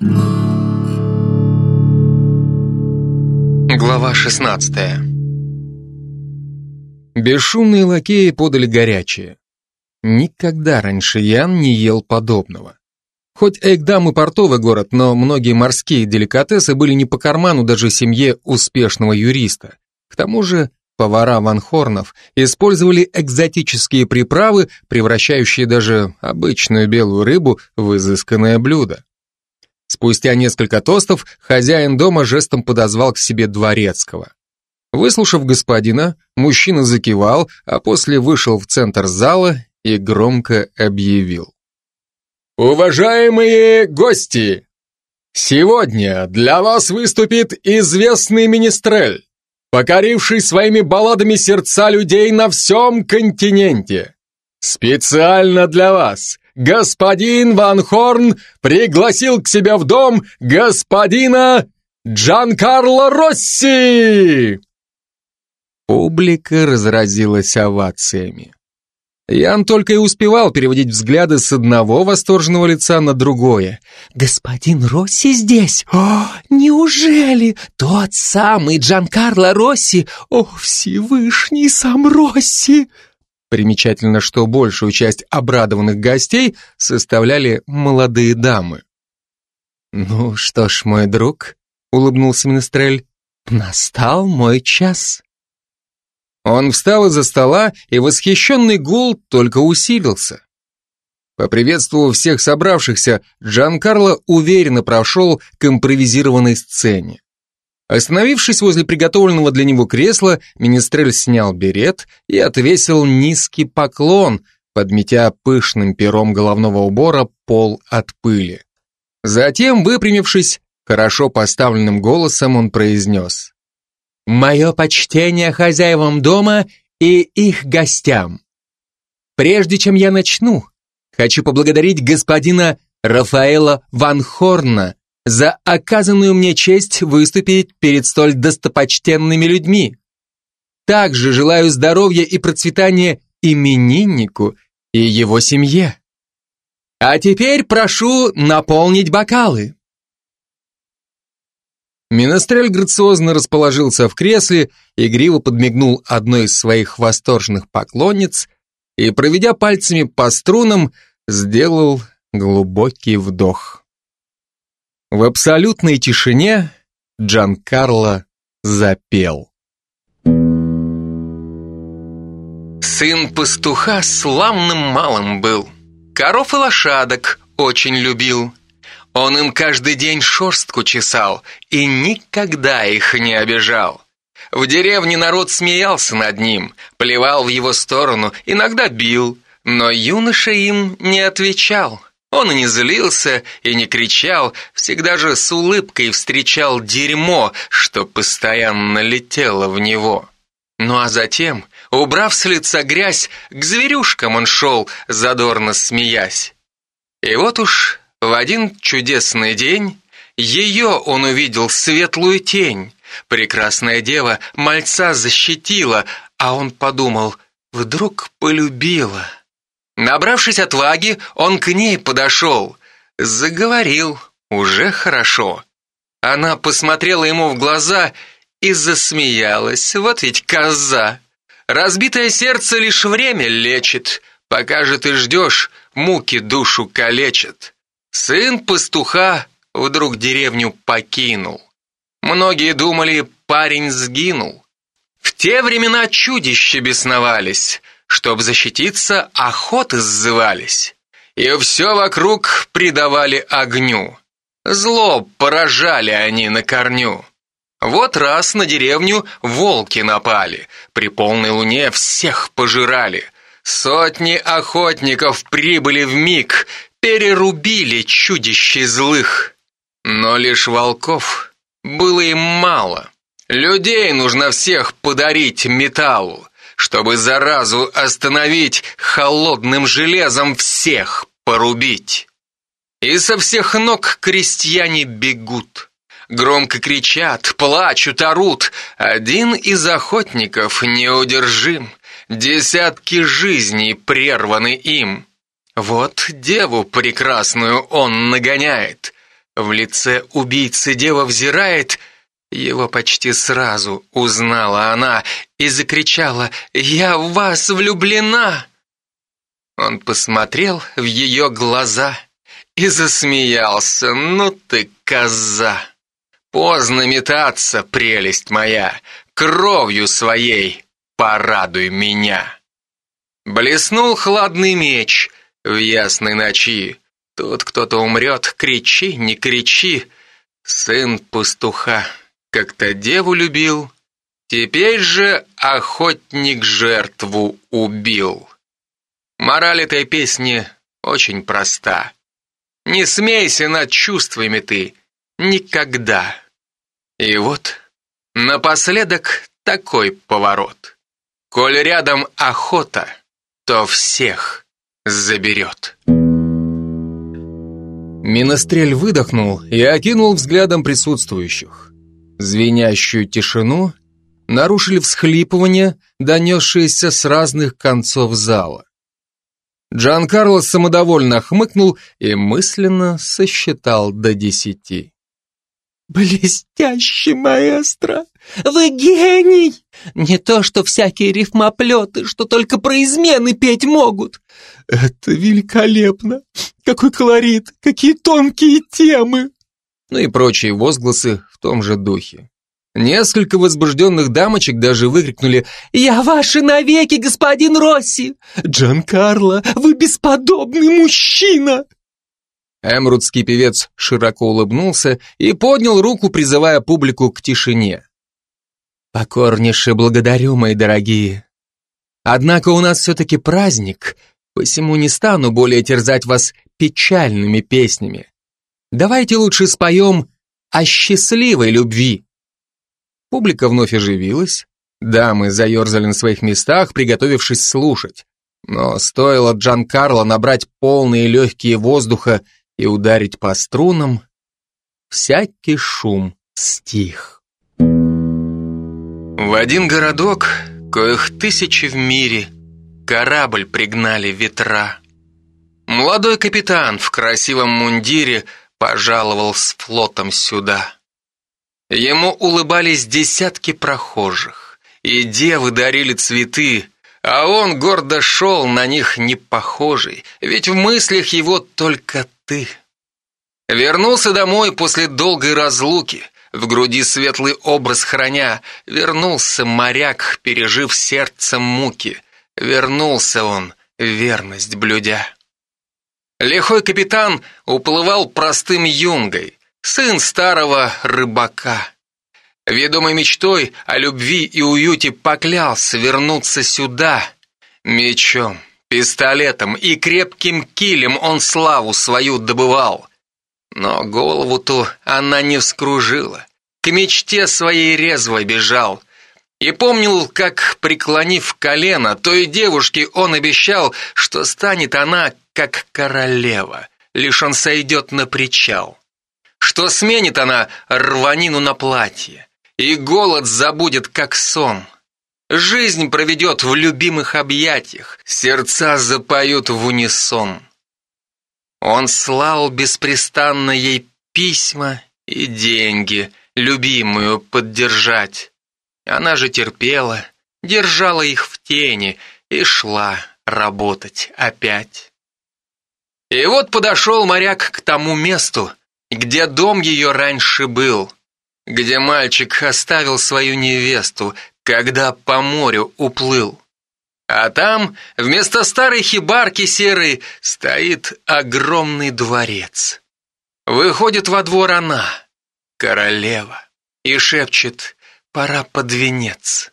Глава 16 Бесшумные лакеи подали горячее. Никогда раньше Ян не ел подобного. Хоть Эйкдам и портовый город, но многие морские деликатесы были не по карману даже семье успешного юриста. К тому же повара Ван Хорнов использовали экзотические приправы, превращающие даже обычную белую рыбу в изысканное блюдо. Спустя несколько тостов хозяин дома жестом подозвал к себе дворецкого. Выслушав господина, мужчина закивал, а после вышел в центр зала и громко объявил. «Уважаемые гости! Сегодня для вас выступит известный министрель, покоривший своими балладами сердца людей на всем континенте. Специально для вас господин Ван Хорн пригласил к себе в дом господина Джанкарло Росси!» Публика разразилась овациями. Ян только и успевал переводить взгляды с одного восторженного лица на другое. «Господин Росси здесь? О, неужели? Тот самый Джанкарло Росси? О, Всевышний сам Росси!» Примечательно, что большую часть обрадованных гостей составляли молодые дамы. «Ну что ж, мой друг», — улыбнулся Министрель, — «настал мой час». Он встал из-за стола, и восхищенный гул только усилился. Поприветствовав всех собравшихся, Джан Карло уверенно прошел к импровизированной сцене. Остановившись возле приготовленного для него кресла, Министрель снял берет и отвесил низкий поклон, подметя пышным пером головного убора пол от пыли. Затем, выпрямившись, хорошо поставленным голосом он произнес «Мое почтение хозяевам дома и их гостям. Прежде чем я начну, хочу поблагодарить господина Рафаэла Ван Хорна за оказанную мне честь выступить перед столь достопочтенными людьми. Также желаю здоровья и процветания имениннику и его семье. А теперь прошу наполнить бокалы. Минострель грациозно расположился в кресле, игриво подмигнул одной из своих восторженных поклонниц и, проведя пальцами по струнам, сделал глубокий вдох. В абсолютной тишине Джан Карло запел. Сын пастуха славным малым был, коров и лошадок очень любил. Он им каждый день шерстку чесал и никогда их не обижал. В деревне народ смеялся над ним, плевал в его сторону, иногда бил, но юноша им не отвечал. Он и не злился, и не кричал, всегда же с улыбкой встречал дерьмо, что постоянно летело в него. Ну а затем, убрав с лица грязь, к зверюшкам он шел, задорно смеясь. И вот уж в один чудесный день ее он увидел светлую тень. Прекрасная дева мальца защитила, а он подумал, вдруг полюбила. Набравшись отваги, он к ней подошел. Заговорил, уже хорошо. Она посмотрела ему в глаза и засмеялась. Вот ведь коза. Разбитое сердце лишь время лечит. Пока же ты ждешь, муки душу калечат. Сын пастуха вдруг деревню покинул. Многие думали, парень сгинул. В те времена чудища бесновались — Чтоб защититься, охоты сзывались. И все вокруг придавали огню. Зло поражали они на корню. Вот раз на деревню волки напали, при полной луне всех пожирали. Сотни охотников прибыли в миг, перерубили чудищей злых. Но лишь волков было им мало. Людей нужно всех подарить металлу чтобы заразу остановить, холодным железом всех порубить. И со всех ног крестьяне бегут. Громко кричат, плачут, орут. Один из охотников неудержим. Десятки жизней прерваны им. Вот деву прекрасную он нагоняет. в лице убийцы дева взирает, его почти сразу узнала она и закричала «Я в вас влюблена!» Он посмотрел в ее глаза и засмеялся «Ну ты коза!» Поздно метаться, прелесть моя, кровью своей порадуй меня. Блеснул хладный меч в ясной ночи. Тут кто-то умрет, кричи, не кричи. Сын пастуха как-то деву любил, теперь же охотник жертву убил. Мораль этой песни очень проста. Не смейся над чувствами ты, Никогда. И вот, напоследок такой поворот. Коль рядом охота, то всех заберет. Минострель выдохнул и окинул взглядом присутствующих. Звенящую тишину нарушили всхлипывания, донесшиеся с разных концов зала. Джан Карлос самодовольно хмыкнул и мысленно сосчитал до десяти. «Блестящий маэстро! Вы гений! Не то, что всякие рифмоплеты, что только про измены петь могут!» «Это великолепно! Какой колорит! Какие тонкие темы!» Ну и прочие возгласы в том же духе. Несколько возбужденных дамочек даже выкрикнули «Я ваши навеки, господин Росси! Джан Карло, вы бесподобный мужчина!» Эмрудский певец широко улыбнулся и поднял руку, призывая публику к тишине. «Покорнейше благодарю, мои дорогие. Однако у нас все-таки праздник, посему не стану более терзать вас печальными песнями. Давайте лучше споем о счастливой любви». Публика вновь оживилась, дамы заерзали на своих местах, приготовившись слушать. Но стоило Джан Карло набрать полные легкие воздуха и ударить по струнам, всякий шум стих. В один городок, коих тысячи в мире, корабль пригнали ветра. Молодой капитан в красивом мундире пожаловал с флотом сюда. Ему улыбались десятки прохожих, и девы дарили цветы, а он гордо шел на них не похожий, ведь в мыслях его только ты. Вернулся домой после долгой разлуки, в груди светлый образ храня. Вернулся моряк, пережив сердцем муки. Вернулся он, верность блюдя. Лихой капитан уплывал простым юнгой, сын старого рыбака. Ведомой мечтой о любви и уюте поклялся вернуться сюда мечом, Пистолетом и крепким килем он славу свою добывал. Но голову-то она не вскружила. К мечте своей резво бежал. И помнил, как, преклонив колено, той девушке он обещал, что станет она, как королева, лишь он сойдет на причал. Что сменит она рванину на платье, и голод забудет, как сон. Жизнь проведет в любимых объятиях, сердца запоют в унисон. Он слал беспрестанно ей письма и деньги, любимую поддержать. Она же терпела, держала их в тени и шла работать опять. И вот подошел моряк к тому месту, где дом ее раньше был, где мальчик оставил свою невесту, когда по морю уплыл. А там вместо старой хибарки серой стоит огромный дворец. Выходит во двор она, королева, и шепчет «пора под венец».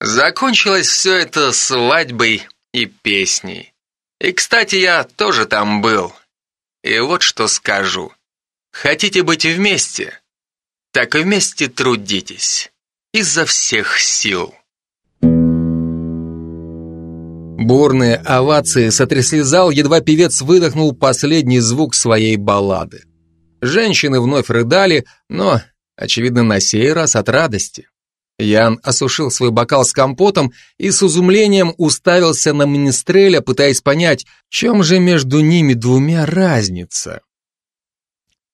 Закончилось все это свадьбой и песней. И, кстати, я тоже там был. И вот что скажу. Хотите быть вместе? Так вместе трудитесь изо всех сил. Бурные овации сотрясли зал, едва певец выдохнул последний звук своей баллады. Женщины вновь рыдали, но, очевидно, на сей раз от радости. Ян осушил свой бокал с компотом и с изумлением уставился на Министреля, пытаясь понять, в чем же между ними двумя разница.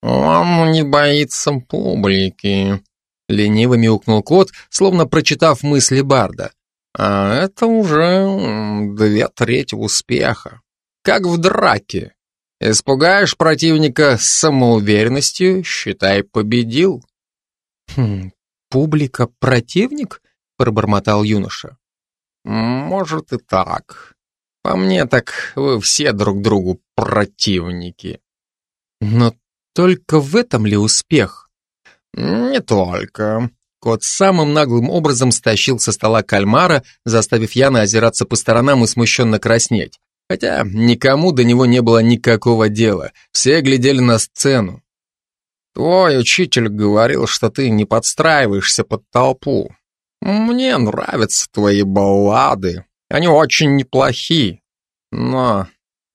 «Он не боится публики», — лениво мяукнул кот, словно прочитав мысли Барда. «А это уже две трети успеха. Как в драке. Испугаешь противника с самоуверенностью, считай, победил». «Хм, публика противник?» — пробормотал юноша. «Может и так. По мне так вы все друг другу противники». «Но только в этом ли успех? Не только. Кот самым наглым образом стащил со стола кальмара, заставив Яна озираться по сторонам и смущенно краснеть. Хотя никому до него не было никакого дела, все глядели на сцену. Твой учитель говорил, что ты не подстраиваешься под толпу. Мне нравятся твои баллады, они очень неплохи. Но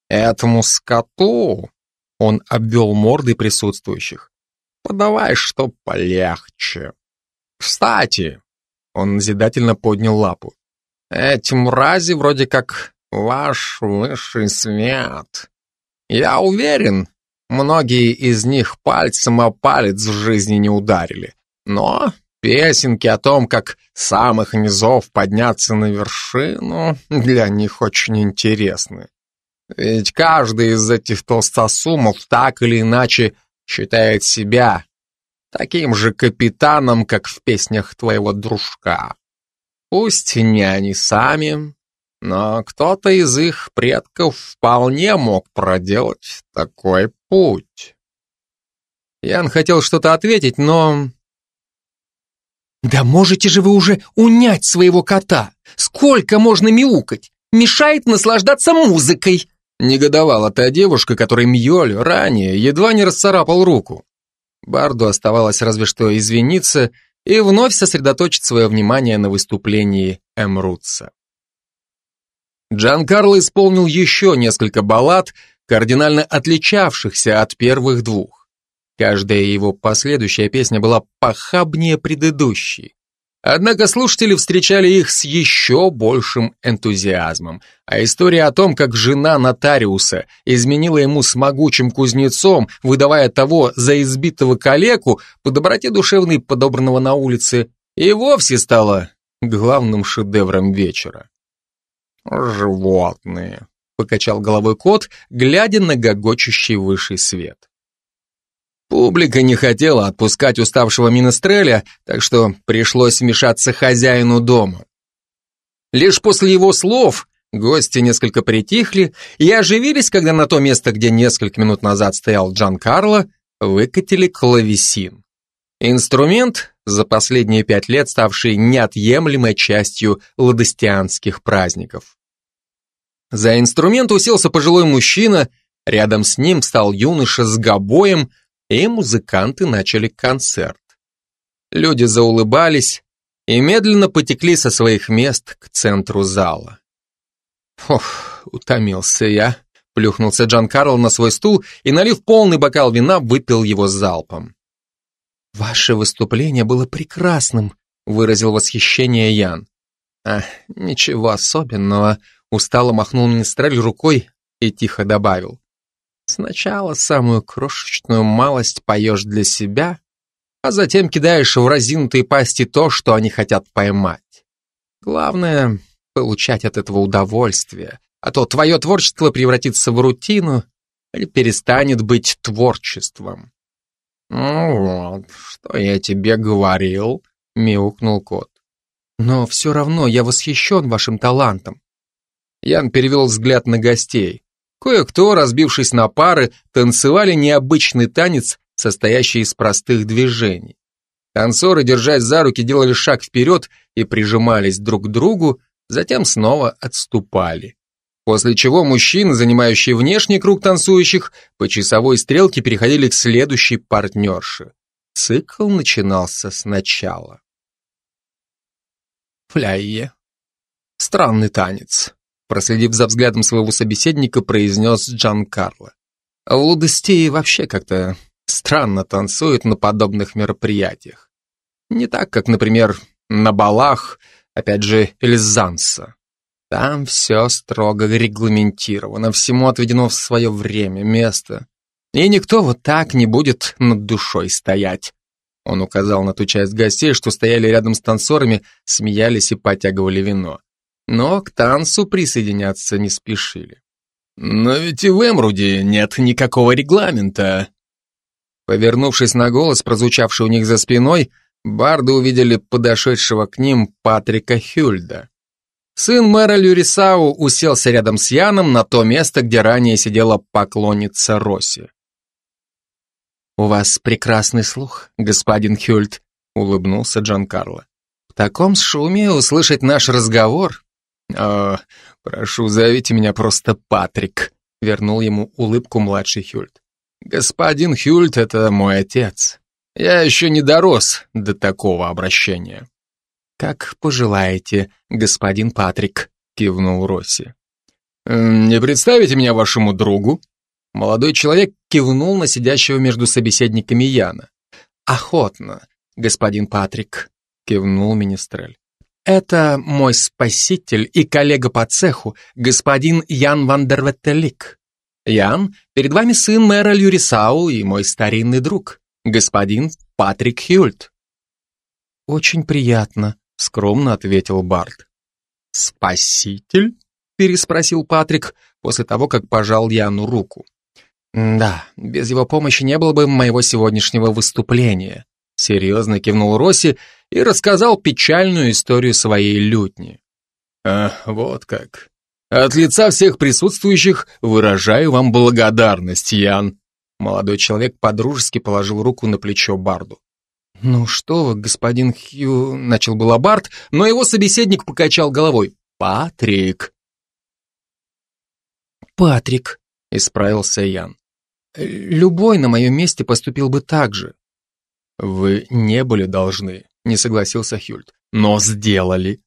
этому скоту он обвел морды присутствующих. «Подавай, что полегче. Кстати!» Он назидательно поднял лапу. «Эти мрази вроде как ваш высший свет. Я уверен, многие из них пальцем о палец в жизни не ударили. Но песенки о том, как самых низов подняться на вершину, для них очень интересны. Ведь каждый из этих толстосумов так или иначе считает себя таким же капитаном, как в песнях твоего дружка. Пусть не они сами, но кто-то из их предков вполне мог проделать такой путь. Ян хотел что-то ответить, но... «Да можете же вы уже унять своего кота! Сколько можно мяукать? Мешает наслаждаться музыкой!» Негодовала та девушка, которой Мьёль ранее едва не расцарапал руку. Барду оставалось разве что извиниться и вновь сосредоточить свое внимание на выступлении Эмрутса. Джан Карло исполнил еще несколько баллад, кардинально отличавшихся от первых двух. Каждая его последующая песня была похабнее предыдущей. Однако слушатели встречали их с еще большим энтузиазмом, а история о том, как жена нотариуса изменила ему с могучим кузнецом, выдавая того за избитого калеку по доброте душевной подобранного на улице, и вовсе стала главным шедевром вечера. «Животные», — покачал головой кот, глядя на гогочущий высший свет. Публика не хотела отпускать уставшего Минестреля, так что пришлось вмешаться хозяину дома. Лишь после его слов гости несколько притихли и оживились, когда на то место, где несколько минут назад стоял Джан Карло, выкатили клавесин. Инструмент, за последние пять лет ставший неотъемлемой частью ладостианских праздников. За инструмент уселся пожилой мужчина, рядом с ним стал юноша с гобоем, и музыканты начали концерт. Люди заулыбались и медленно потекли со своих мест к центру зала. Ох, утомился я, плюхнулся Джан Карл на свой стул и, налив полный бокал вина, выпил его залпом. «Ваше выступление было прекрасным», — выразил восхищение Ян. «А, ничего особенного», — устало махнул Министрель рукой и тихо добавил. Сначала самую крошечную малость поешь для себя, а затем кидаешь в разинутые пасти то, что они хотят поймать. Главное — получать от этого удовольствие, а то твое творчество превратится в рутину или перестанет быть творчеством. «Ну вот, что я тебе говорил», — мяукнул кот. «Но все равно я восхищен вашим талантом». Ян перевел взгляд на гостей. Кое-кто, разбившись на пары, танцевали необычный танец, состоящий из простых движений. Танцоры, держась за руки, делали шаг вперед и прижимались друг к другу, затем снова отступали. После чего мужчины, занимающие внешний круг танцующих, по часовой стрелке переходили к следующей партнерше. Цикл начинался сначала. Фляйе. Странный танец проследив за взглядом своего собеседника, произнес Джан Карло. В Лудостее вообще как-то странно танцуют на подобных мероприятиях. Не так, как, например, на балах, опять же, Эльзанса. Там все строго регламентировано, всему отведено в свое время, место. И никто вот так не будет над душой стоять. Он указал на ту часть гостей, что стояли рядом с танцорами, смеялись и потягивали вино. Но к танцу присоединяться не спешили. «Но ведь и в Эмруде нет никакого регламента». Повернувшись на голос, прозвучавший у них за спиной, барды увидели подошедшего к ним Патрика Хюльда. Сын мэра Люрисау уселся рядом с Яном на то место, где ранее сидела поклонница Росси. «У вас прекрасный слух, господин Хюльд», — улыбнулся Джан Карло. «В таком шуме услышать наш разговор...» «О, прошу, зовите меня просто Патрик», — вернул ему улыбку младший Хюльд. «Господин Хюльд — это мой отец. Я еще не дорос до такого обращения». «Как пожелаете, господин Патрик», — кивнул Росси. «Не представите меня вашему другу?» Молодой человек кивнул на сидящего между собеседниками Яна. «Охотно, господин Патрик», — кивнул министрель. «Это мой спаситель и коллега по цеху, господин Ян Вандерветтелик. Ян, перед вами сын мэра Люрисау и мой старинный друг, господин Патрик Хюльт». «Очень приятно», — скромно ответил Барт. «Спаситель?» — переспросил Патрик после того, как пожал Яну руку. «Да, без его помощи не было бы моего сегодняшнего выступления», серьезно кивнул Росси и рассказал печальную историю своей лютни. «А, вот как. От лица всех присутствующих выражаю вам благодарность, Ян». Молодой человек подружески положил руку на плечо Барду. «Ну что вы, господин Хью...» — начал было Барт, но его собеседник покачал головой. «Патрик». «Патрик», — исправился Ян. Любой на моем месте поступил бы так же. Вы не были должны, не согласился Хюльт, но сделали.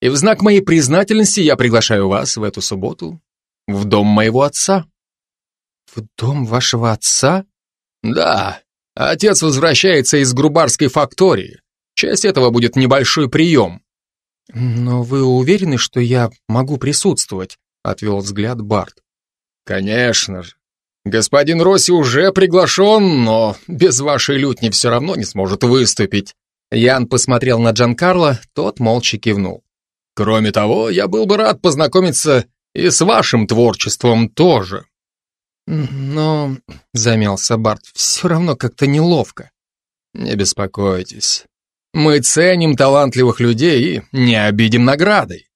И в знак моей признательности я приглашаю вас в эту субботу в дом моего отца. В дом вашего отца? Да. Отец возвращается из грубарской фактории. В честь этого будет небольшой прием. Но вы уверены, что я могу присутствовать? Отвел взгляд Барт. Конечно же. Господин Росси уже приглашен, но без вашей лютни все равно не сможет выступить. Ян посмотрел на Джанкарло, тот молча кивнул. Кроме того, я был бы рад познакомиться и с вашим творчеством тоже. Но, замялся Барт, все равно как-то неловко. Не беспокойтесь. Мы ценим талантливых людей и не обидим наградой.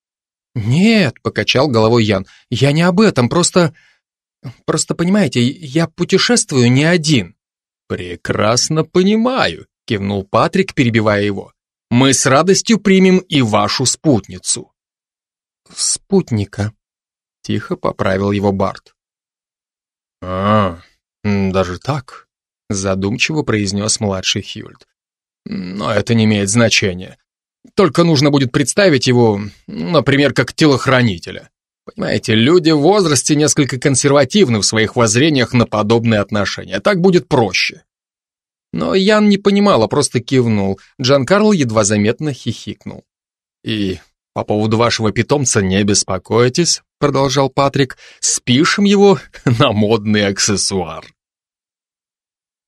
Нет, покачал головой Ян, я не об этом, просто... Просто понимаете, я путешествую не один. Прекрасно понимаю, кивнул Патрик, перебивая его. Мы с радостью примем и вашу спутницу. Спутника, тихо поправил его Барт. А, даже так, задумчиво произнес младший Хьюльд. Но это не имеет значения. Только нужно будет представить его, например, как телохранителя. Понимаете, люди в возрасте несколько консервативны в своих воззрениях на подобные отношения. Так будет проще. Но Ян не понимал, а просто кивнул. Джан Карл едва заметно хихикнул. И по поводу вашего питомца не беспокойтесь, продолжал Патрик, спишем его на модный аксессуар.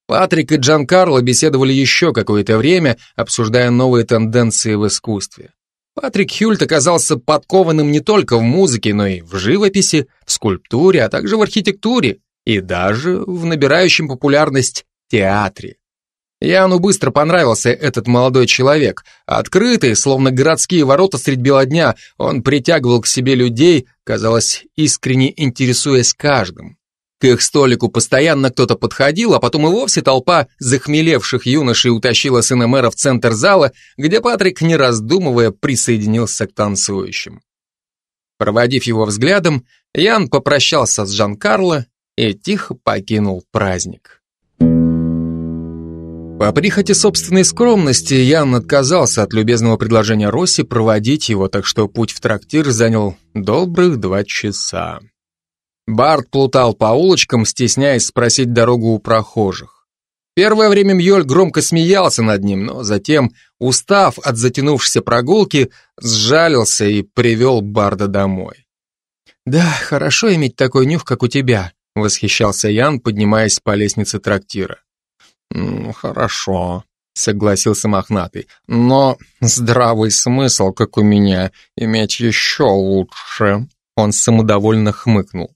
Патрик и Джан Карло беседовали еще какое-то время, обсуждая новые тенденции в искусстве. Патрик Хюльт оказался подкованным не только в музыке, но и в живописи, в скульптуре, а также в архитектуре и даже в набирающем популярность театре. Яну быстро понравился этот молодой человек. Открытый, словно городские ворота средь бела дня, он притягивал к себе людей, казалось, искренне интересуясь каждым. К их столику постоянно кто-то подходил, а потом и вовсе толпа захмелевших юношей утащила сына мэра в центр зала, где Патрик, не раздумывая, присоединился к танцующим. Проводив его взглядом, Ян попрощался с Жан-Карло и тихо покинул праздник. По прихоти собственной скромности Ян отказался от любезного предложения Росси проводить его, так что путь в трактир занял добрых два часа. Барт плутал по улочкам, стесняясь спросить дорогу у прохожих. Первое время Мьёль громко смеялся над ним, но затем, устав от затянувшейся прогулки, сжалился и привел Барда домой. «Да, хорошо иметь такой нюх, как у тебя», восхищался Ян, поднимаясь по лестнице трактира. «Ну, хорошо», — согласился мохнатый. «Но здравый смысл, как у меня, иметь еще лучше». Он самодовольно хмыкнул.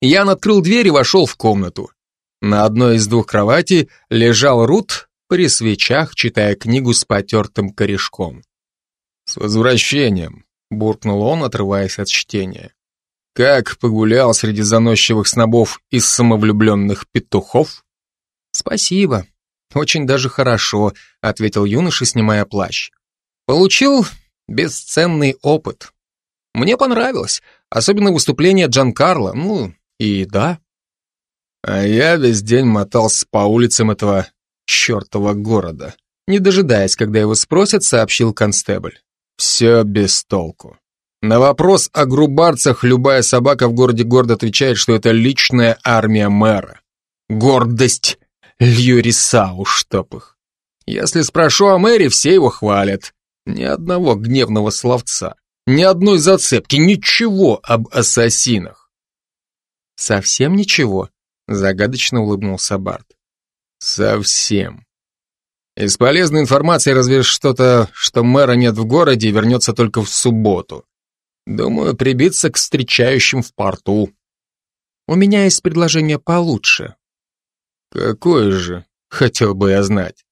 Ян открыл дверь и вошел в комнату. На одной из двух кроватей лежал Рут при свечах, читая книгу с потертым корешком. «С возвращением!» — буркнул он, отрываясь от чтения. «Как погулял среди заносчивых снобов из самовлюбленных петухов?» «Спасибо. Очень даже хорошо», — ответил юноша, снимая плащ. «Получил бесценный опыт. Мне понравилось, особенно выступление Джан Карло, ну и да». А я весь день мотался по улицам этого чертова города. Не дожидаясь, когда его спросят, сообщил констебль. Все без толку. На вопрос о грубарцах любая собака в городе гордо отвечает, что это личная армия мэра. Гордость Льюрисау, чтоб их. Если спрошу о мэре, все его хвалят. Ни одного гневного словца, ни одной зацепки, ничего об ассасинах. Совсем ничего, загадочно улыбнулся Барт. Совсем. Из полезной информации разве что-то, что мэра нет в городе и вернется только в субботу. Думаю, прибиться к встречающим в порту. У меня есть предложение получше. Какое же, хотел бы я знать.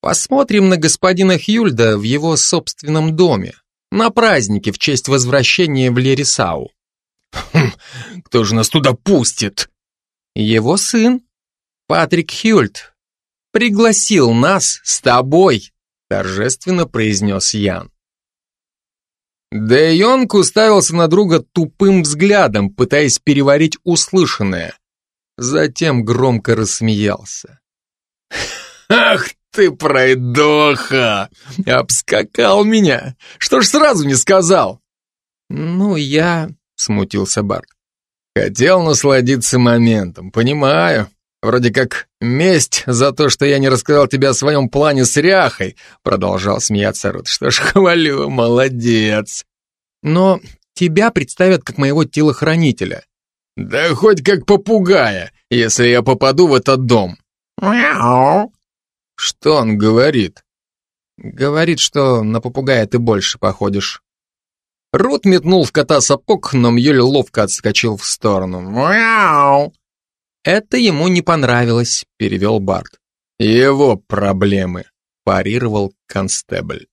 Посмотрим на господина Хюльда в его собственном доме, на празднике в честь возвращения в Лерисау. Хм, кто же нас туда пустит? Его сын, Патрик Хюльд, пригласил нас с тобой, торжественно произнес Ян. Де Йонг уставился на друга тупым взглядом, пытаясь переварить услышанное. Затем громко рассмеялся. «Ах ты, пройдоха! Обскакал меня! Что ж сразу не сказал?» «Ну, я...» — смутился Барт. «Хотел насладиться моментом, понимаю. Вроде как месть за то, что я не рассказал тебе о своем плане с Ряхой, продолжал смеяться Рут. Что ж, хвалю, молодец. Но тебя представят как моего телохранителя. Да хоть как попугая, если я попаду в этот дом. Мяу. Что он говорит? Говорит, что на попугая ты больше походишь. Рут метнул в кота сапог, но Мьюль ловко отскочил в сторону. Мяу. Это ему не понравилось, перевел Барт. Его проблемы, парировал констебль.